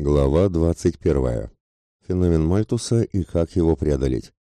Глава 21. Феномен Мальтуса и как его преодолеть.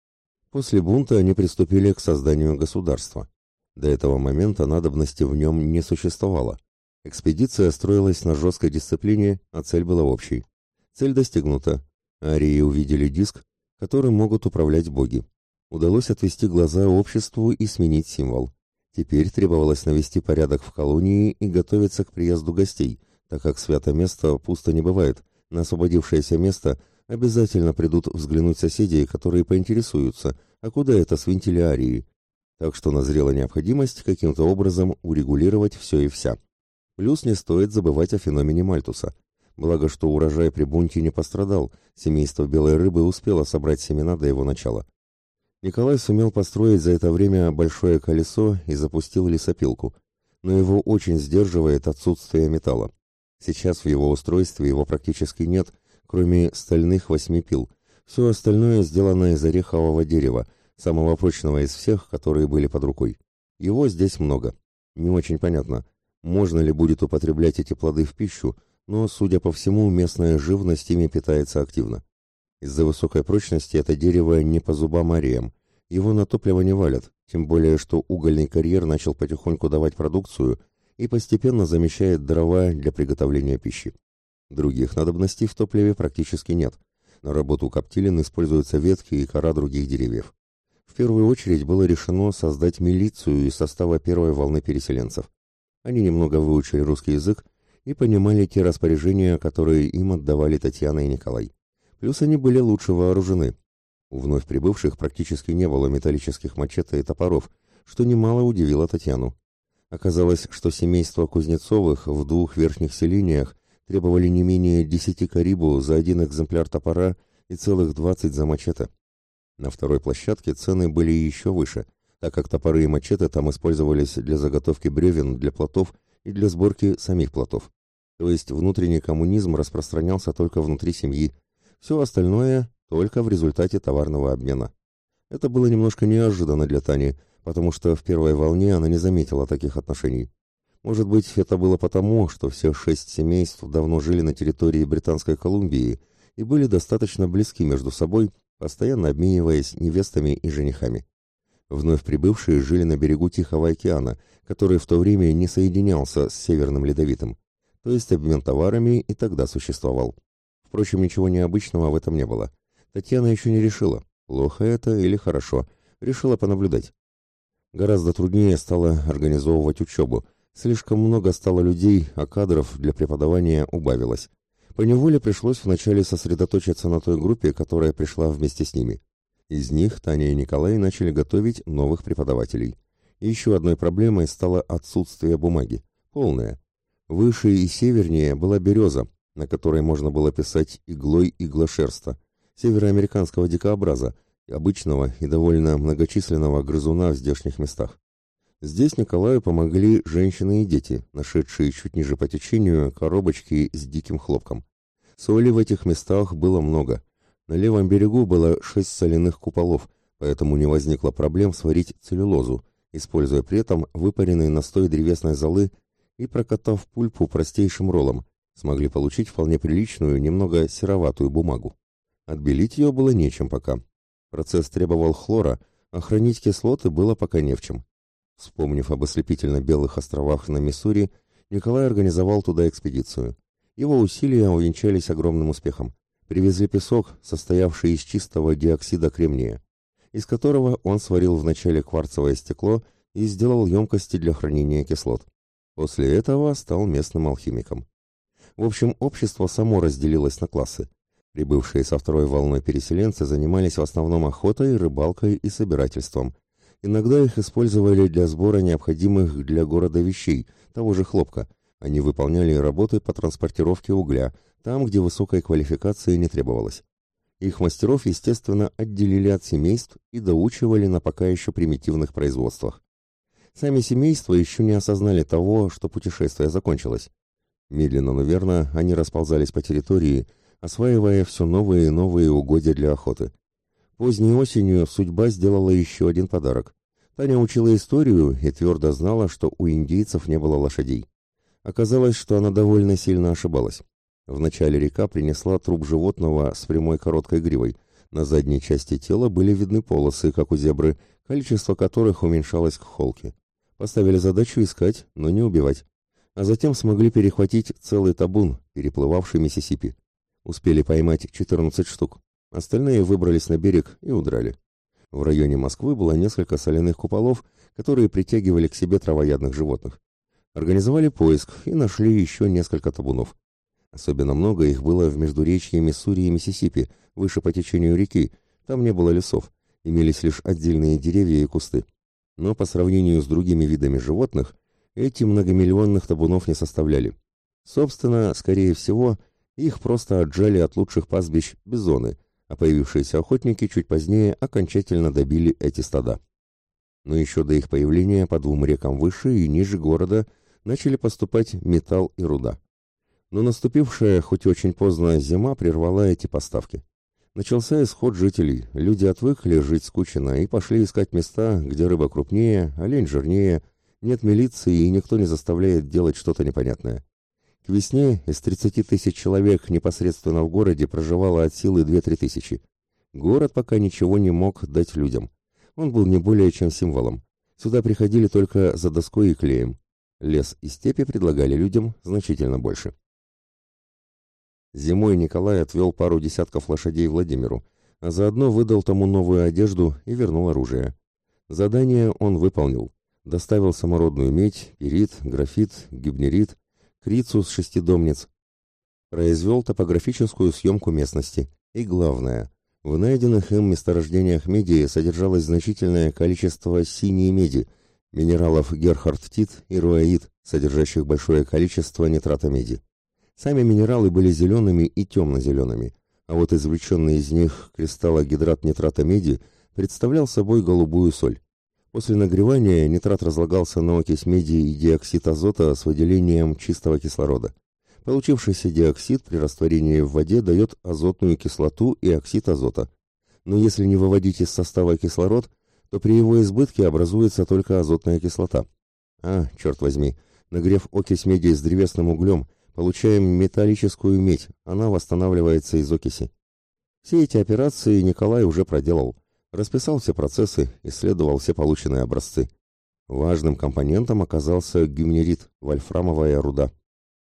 После бунта они приступили к созданию государства. До этого момента надобности в нем не существовало. Экспедиция строилась на жесткой дисциплине, а цель была общей. Цель достигнута. Арии увидели диск, которым могут управлять боги. Удалось отвести глаза обществу и сменить символ. Теперь требовалось навести порядок в колонии и готовиться к приезду гостей, так как свято место пусто не бывает – на освободившееся место обязательно придут взглянуть соседи, которые поинтересуются, а куда это свинтили арии. Так что назрела необходимость каким-то образом урегулировать все и вся. Плюс не стоит забывать о феномене Мальтуса. Благо, что урожай при бунте не пострадал, семейство белой рыбы успело собрать семена до его начала. Николай сумел построить за это время большое колесо и запустил лесопилку, но его очень сдерживает отсутствие металла. Сейчас в его устройстве его практически нет, кроме стальных восьми пил. Все остальное сделано из орехового дерева, самого прочного из всех, которые были под рукой. Его здесь много. Не очень понятно, можно ли будет употреблять эти плоды в пищу, но, судя по всему, местная живность ими питается активно. Из-за высокой прочности это дерево не по зубам ариям. Его на топливо не валят, тем более, что угольный карьер начал потихоньку давать продукцию, и постепенно замещает дрова для приготовления пищи. Других надобностей в топливе практически нет. На работу коптилин используются ветки и кора других деревьев. В первую очередь было решено создать милицию из состава первой волны переселенцев. Они немного выучили русский язык и понимали те распоряжения, которые им отдавали Татьяна и Николай. Плюс они были лучше вооружены. У вновь прибывших практически не было металлических мачете и топоров, что немало удивило Татьяну. Оказалось, что семейство Кузнецовых в двух верхних селениях требовали не менее десяти карибу за один экземпляр топора и целых двадцать за мачете. На второй площадке цены были еще выше, так как топоры и мачете там использовались для заготовки бревен для плотов и для сборки самих плотов. То есть внутренний коммунизм распространялся только внутри семьи, все остальное только в результате товарного обмена. Это было немножко неожиданно для Тани, потому что в первой волне она не заметила таких отношений. Может быть, это было потому, что все шесть семейств давно жили на территории Британской Колумбии и были достаточно близки между собой, постоянно обмениваясь невестами и женихами. Вновь прибывшие жили на берегу Тихого океана, который в то время не соединялся с Северным Ледовитым, то есть обмен товарами и тогда существовал. Впрочем, ничего необычного в этом не было. Татьяна еще не решила, плохо это или хорошо, решила понаблюдать. Гораздо труднее стало организовывать учебу. Слишком много стало людей, а кадров для преподавания убавилось. Поневоле пришлось вначале сосредоточиться на той группе, которая пришла вместе с ними. Из них Таня и Николай начали готовить новых преподавателей. И еще одной проблемой стало отсутствие бумаги. Полное. Выше и севернее была береза, на которой можно было писать иглой иглошерста, североамериканского дикообраза, обычного и довольно многочисленного грызуна в здешних местах. Здесь Николаю помогли женщины и дети, нашедшие чуть ниже по течению коробочки с диким хлопком. Соли в этих местах было много. На левом берегу было шесть соляных куполов, поэтому не возникло проблем сварить целлюлозу, используя при этом выпаренный настой древесной золы и прокатав пульпу простейшим роллом, смогли получить вполне приличную, немного сероватую бумагу. Отбелить ее было нечем пока, Процесс требовал хлора, а хранить кислоты было пока не в чем. Вспомнив об ослепительно-белых островах на Миссури, Николай организовал туда экспедицию. Его усилия увенчались огромным успехом. Привезли песок, состоявший из чистого диоксида кремния, из которого он сварил вначале кварцевое стекло и сделал емкости для хранения кислот. После этого стал местным алхимиком. В общем, общество само разделилось на классы. Прибывшие со второй волной переселенцы занимались в основном охотой, рыбалкой и собирательством. Иногда их использовали для сбора необходимых для города вещей, того же хлопка. Они выполняли работы по транспортировке угля, там, где высокой квалификации не требовалось. Их мастеров, естественно, отделили от семейств и доучивали на пока еще примитивных производствах. Сами семейства еще не осознали того, что путешествие закончилось. Медленно, но верно, они расползались по территории, осваивая все новые и новые угодья для охоты. Поздней осенью судьба сделала еще один подарок. Таня учила историю и твердо знала, что у индейцев не было лошадей. Оказалось, что она довольно сильно ошибалась. Вначале река принесла труп животного с прямой короткой гривой. На задней части тела были видны полосы, как у зебры, количество которых уменьшалось к холке. Поставили задачу искать, но не убивать. А затем смогли перехватить целый табун, переплывавший Миссисипи. Успели поймать 14 штук. Остальные выбрались на берег и удрали. В районе Москвы было несколько соляных куполов, которые притягивали к себе травоядных животных. Организовали поиск и нашли еще несколько табунов. Особенно много их было в междуречье Миссури и Миссисипи, выше по течению реки, там не было лесов, имелись лишь отдельные деревья и кусты. Но по сравнению с другими видами животных, эти многомиллионных табунов не составляли. Собственно, скорее всего, их просто отжали от лучших пастбищ бизоны, а появившиеся охотники чуть позднее окончательно добили эти стада. Но еще до их появления по двум рекам выше и ниже города начали поступать металл и руда. Но наступившая, хоть и очень поздно, зима прервала эти поставки. Начался исход жителей, люди отвыкли жить скучно и пошли искать места, где рыба крупнее, олень жирнее, нет милиции и никто не заставляет делать что-то непонятное. К весне из 30 тысяч человек непосредственно в городе проживало от силы 2-3 тысячи. Город пока ничего не мог дать людям. Он был не более чем символом. Сюда приходили только за доской и клеем. Лес и степи предлагали людям значительно больше. Зимой Николай отвел пару десятков лошадей Владимиру, а заодно выдал тому новую одежду и вернул оружие. Задание он выполнил. Доставил самородную медь, перит, графит, гибнерит, крицу с шестидомниц. Произвел топографическую съемку местности. И главное, в найденных им месторождениях меди содержалось значительное количество синей меди, минералов герхардтит и руаид, содержащих большое количество нитрата меди. Сами минералы были зелеными и темно-зелеными, а вот извлеченный из них кристаллогидрат нитрата меди представлял собой голубую соль. После нагревания нитрат разлагался на окись меди и диоксид азота с выделением чистого кислорода. Получившийся диоксид при растворении в воде дает азотную кислоту и оксид азота. Но если не выводить из состава кислород, то при его избытке образуется только азотная кислота. А, черт возьми, нагрев окись меди с древесным углем, Получаем металлическую медь, она восстанавливается из окиси. Все эти операции Николай уже проделал. Расписал все процессы, исследовал все полученные образцы. Важным компонентом оказался гюмнерит, вольфрамовая руда.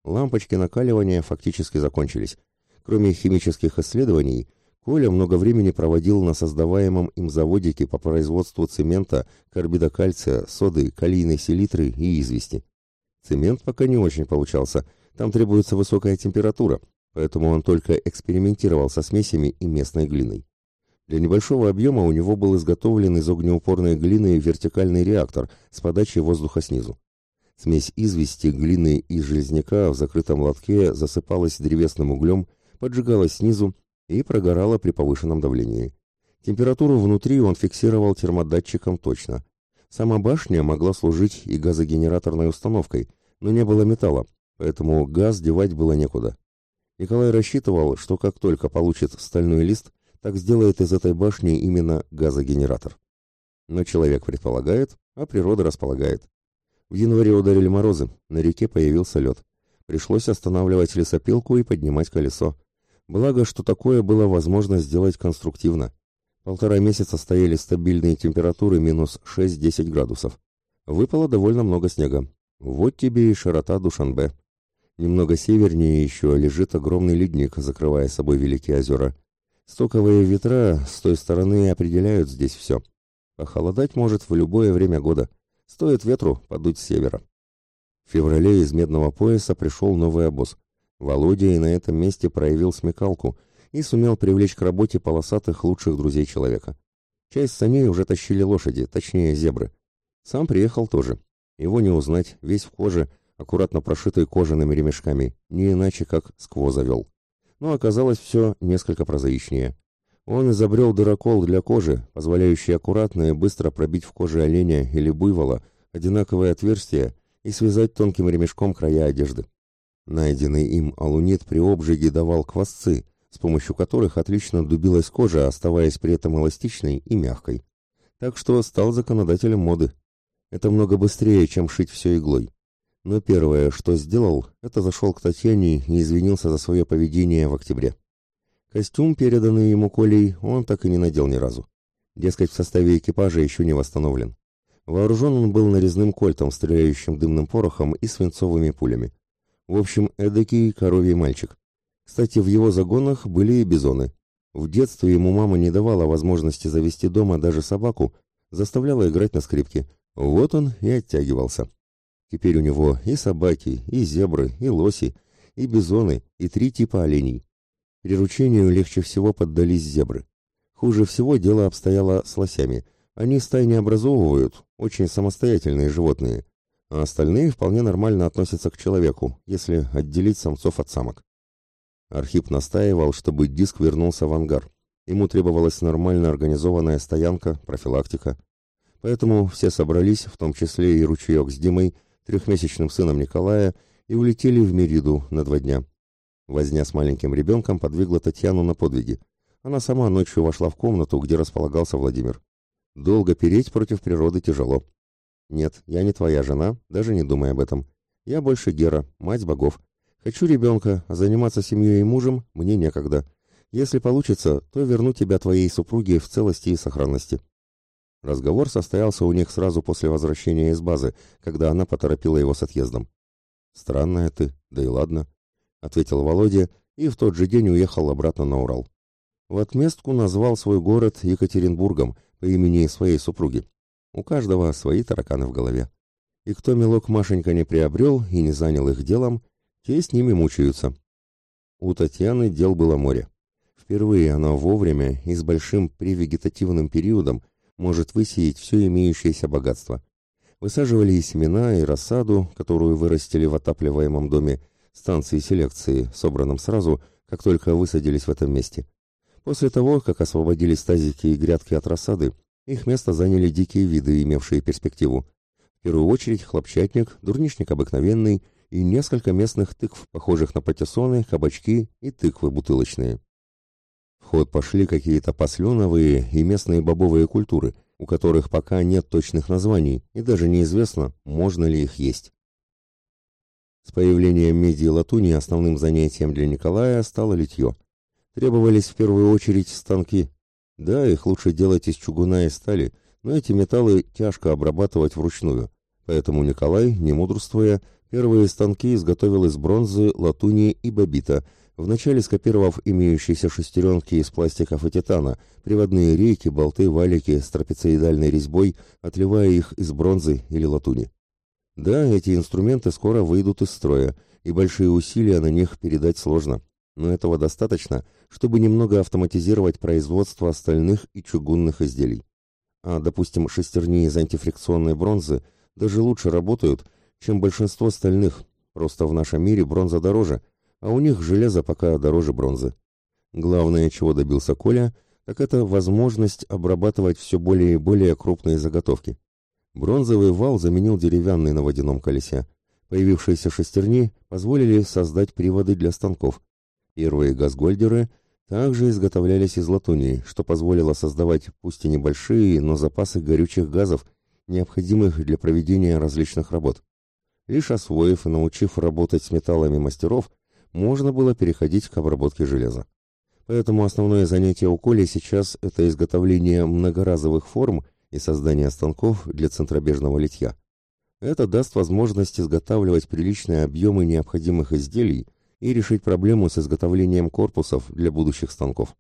Лампочки накаливания фактически закончились. Кроме химических исследований, Коля много времени проводил на создаваемом им заводике по производству цемента, карбида кальция, соды, калийной селитры и извести. Цемент пока не очень получался – там требуется высокая температура, поэтому он только экспериментировал со смесями и местной глиной. Для небольшого объема у него был изготовлен из огнеупорной глины вертикальный реактор с подачей воздуха снизу. Смесь извести, глины и железняка в закрытом лотке засыпалась древесным углем, поджигалась снизу и прогорала при повышенном давлении. Температуру внутри он фиксировал термодатчиком точно. Сама башня могла служить и газогенераторной установкой, но не было металла, поэтому газ девать было некуда. Николай рассчитывал, что как только получит стальной лист, так сделает из этой башни именно газогенератор. Но человек предполагает, а природа располагает. В январе ударили морозы, на реке появился лед. Пришлось останавливать лесопилку и поднимать колесо. Благо, что такое было возможно сделать конструктивно. Полтора месяца стояли стабильные температуры минус 6-10 градусов. Выпало довольно много снега. Вот тебе и широта Душанбе. Немного севернее еще лежит огромный ледник, закрывая собой великие озера. Стоковые ветра с той стороны определяют здесь все. Похолодать может в любое время года. Стоит ветру подуть с севера. В феврале из Медного пояса пришел новый обоз. Володя и на этом месте проявил смекалку и сумел привлечь к работе полосатых лучших друзей человека. Часть саней уже тащили лошади, точнее зебры. Сам приехал тоже. Его не узнать, весь в коже – аккуратно прошитой кожаными ремешками, не иначе как скво завел. Но оказалось все несколько прозаичнее. Он изобрел дырокол для кожи, позволяющий аккуратно и быстро пробить в коже оленя или буйвола одинаковые отверстия и связать тонким ремешком края одежды. Найденный им алунит при обжиге давал квасцы, с помощью которых отлично дубилась кожа, оставаясь при этом эластичной и мягкой. Так что стал законодателем моды. Это много быстрее, чем шить все иглой. Но первое, что сделал, это зашел к Татьяне и извинился за свое поведение в октябре. Костюм, переданный ему Колей, он так и не надел ни разу. Дескать, в составе экипажа еще не восстановлен. Вооружен он был нарезным кольтом, стреляющим дымным порохом и свинцовыми пулями. В общем, эдакий коровий мальчик. Кстати, в его загонах были и бизоны. В детстве ему мама не давала возможности завести дома даже собаку, заставляла играть на скрипке. Вот он и оттягивался. Теперь у него и собаки, и зебры, и лоси, и бизоны, и три типа оленей. Приручению легче всего поддались зебры. Хуже всего дело обстояло с лосями. Они стай не образовывают, очень самостоятельные животные, а остальные вполне нормально относятся к человеку, если отделить самцов от самок. Архип настаивал, чтобы диск вернулся в ангар. Ему требовалась нормально организованная стоянка, профилактика. Поэтому все собрались, в том числе и ручеек с Димой, трехмесячным сыном Николая, и улетели в Мериду на два дня. Возня с маленьким ребенком подвигла Татьяну на подвиги. Она сама ночью вошла в комнату, где располагался Владимир. Долго переть против природы тяжело. Нет, я не твоя жена, даже не думай об этом. Я больше Гера, мать богов. Хочу ребенка, а заниматься семьей и мужем мне некогда. Если получится, то верну тебя твоей супруге в целости и сохранности. Разговор состоялся у них сразу после возвращения из базы, когда она поторопила его с отъездом. «Странная ты, да и ладно», — ответил Володя и в тот же день уехал обратно на Урал. В отместку назвал свой город Екатеринбургом по имени своей супруги. У каждого свои тараканы в голове. И кто мелок Машенька не приобрел и не занял их делом, те с ними мучаются. У Татьяны дел было море. Впервые она вовремя и с большим превегетативным периодом может высеять все имеющееся богатство. Высаживали и семена, и рассаду, которую вырастили в отапливаемом доме, станции селекции, собранном сразу, как только высадились в этом месте. После того, как освободились тазики и грядки от рассады, их место заняли дикие виды, имевшие перспективу. В первую очередь хлопчатник, дурничник обыкновенный и несколько местных тыкв, похожих на патиссоны, кабачки и тыквы бутылочные. Ход пошли какие-то посленовые и местные бобовые культуры, у которых пока нет точных названий и даже неизвестно, можно ли их есть. С появлением меди и латуни основным занятием для Николая стало литье. Требовались в первую очередь станки. Да, их лучше делать из чугуна и стали, но эти металлы тяжко обрабатывать вручную. Поэтому Николай, не мудрствуя, Первые станки изготовил из бронзы, латуни и бобита, вначале скопировав имеющиеся шестеренки из пластиков и титана, приводные рейки, болты, валики с трапециидальной резьбой, отливая их из бронзы или латуни. Да, эти инструменты скоро выйдут из строя, и большие усилия на них передать сложно, но этого достаточно, чтобы немного автоматизировать производство остальных и чугунных изделий. А, допустим, шестерни из антифрикционной бронзы даже лучше работают, чем большинство стальных, просто в нашем мире бронза дороже, а у них железо пока дороже бронзы. Главное, чего добился Коля, так это возможность обрабатывать все более и более крупные заготовки. Бронзовый вал заменил деревянный на водяном колесе. Появившиеся шестерни позволили создать приводы для станков. Первые газгольдеры также изготовлялись из латуни, что позволило создавать пусть и небольшие, но запасы горючих газов, необходимых для проведения различных работ. Лишь освоив и научив работать с металлами мастеров, можно было переходить к обработке железа. Поэтому основное занятие у Коли сейчас – это изготовление многоразовых форм и создание станков для центробежного литья. Это даст возможность изготавливать приличные объемы необходимых изделий и решить проблему с изготовлением корпусов для будущих станков.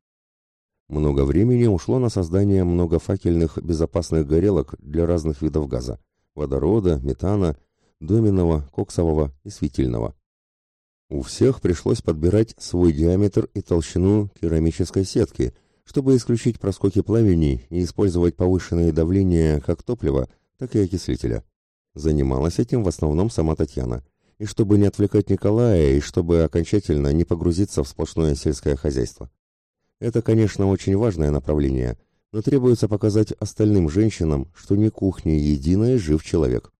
Много времени ушло на создание многофакельных безопасных горелок для разных видов газа – водорода, метана – доменного, коксового и светильного. У всех пришлось подбирать свой диаметр и толщину керамической сетки, чтобы исключить проскоки пламени и использовать повышенное давление как топлива, так и окислителя. Занималась этим в основном сама Татьяна. И чтобы не отвлекать Николая, и чтобы окончательно не погрузиться в сплошное сельское хозяйство. Это, конечно, очень важное направление, но требуется показать остальным женщинам, что не кухня единая жив человек.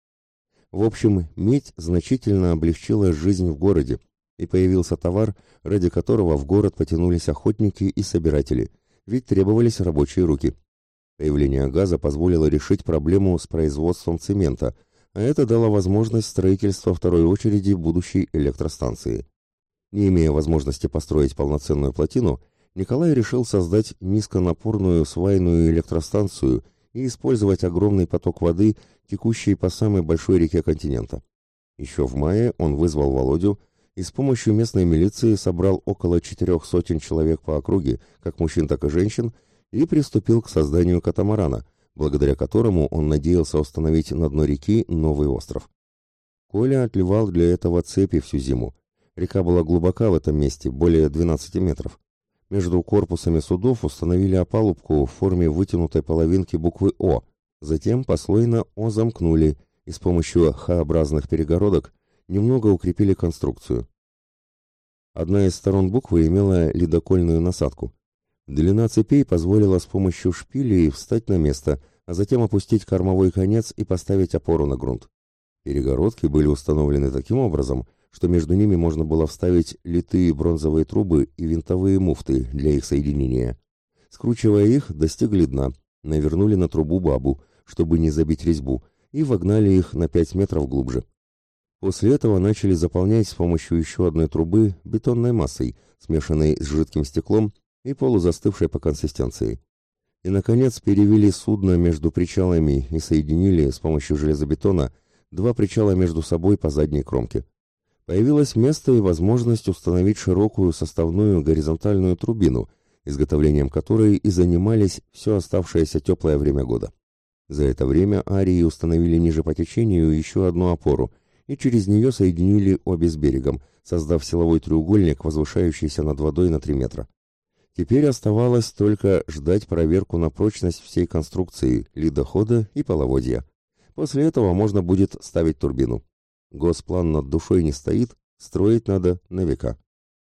В общем, медь значительно облегчила жизнь в городе, и появился товар, ради которого в город потянулись охотники и собиратели, ведь требовались рабочие руки. Появление газа позволило решить проблему с производством цемента, а это дало возможность строительства второй очереди будущей электростанции. Не имея возможности построить полноценную плотину, Николай решил создать низконапорную свайную электростанцию и использовать огромный поток воды, текущий по самой большой реке континента. Еще в мае он вызвал Володю и с помощью местной милиции собрал около четырех сотен человек по округе, как мужчин, так и женщин, и приступил к созданию катамарана, благодаря которому он надеялся установить на дно реки новый остров. Коля отливал для этого цепи всю зиму. Река была глубока в этом месте, более 12 метров. Между корпусами судов установили опалубку в форме вытянутой половинки буквы «О», затем послойно «О» замкнули и с помощью Х-образных перегородок немного укрепили конструкцию. Одна из сторон буквы имела ледокольную насадку. Длина цепей позволила с помощью шпилей встать на место, а затем опустить кормовой конец и поставить опору на грунт. Перегородки были установлены таким образом, что между ними можно было вставить литые бронзовые трубы и винтовые муфты для их соединения. Скручивая их, достигли дна, навернули на трубу бабу, чтобы не забить резьбу, и вогнали их на 5 метров глубже. После этого начали заполнять с помощью еще одной трубы бетонной массой, смешанной с жидким стеклом и полузастывшей по консистенции. И, наконец, перевели судно между причалами и соединили с помощью железобетона два причала между собой по задней кромке. Появилось место и возможность установить широкую составную горизонтальную трубину, изготовлением которой и занимались все оставшееся теплое время года. За это время арии установили ниже по течению еще одну опору и через нее соединили обе с берегом, создав силовой треугольник, возвышающийся над водой на 3 метра. Теперь оставалось только ждать проверку на прочность всей конструкции, ледохода и половодья. После этого можно будет ставить турбину. Госплан над душой не стоит, строить надо на века.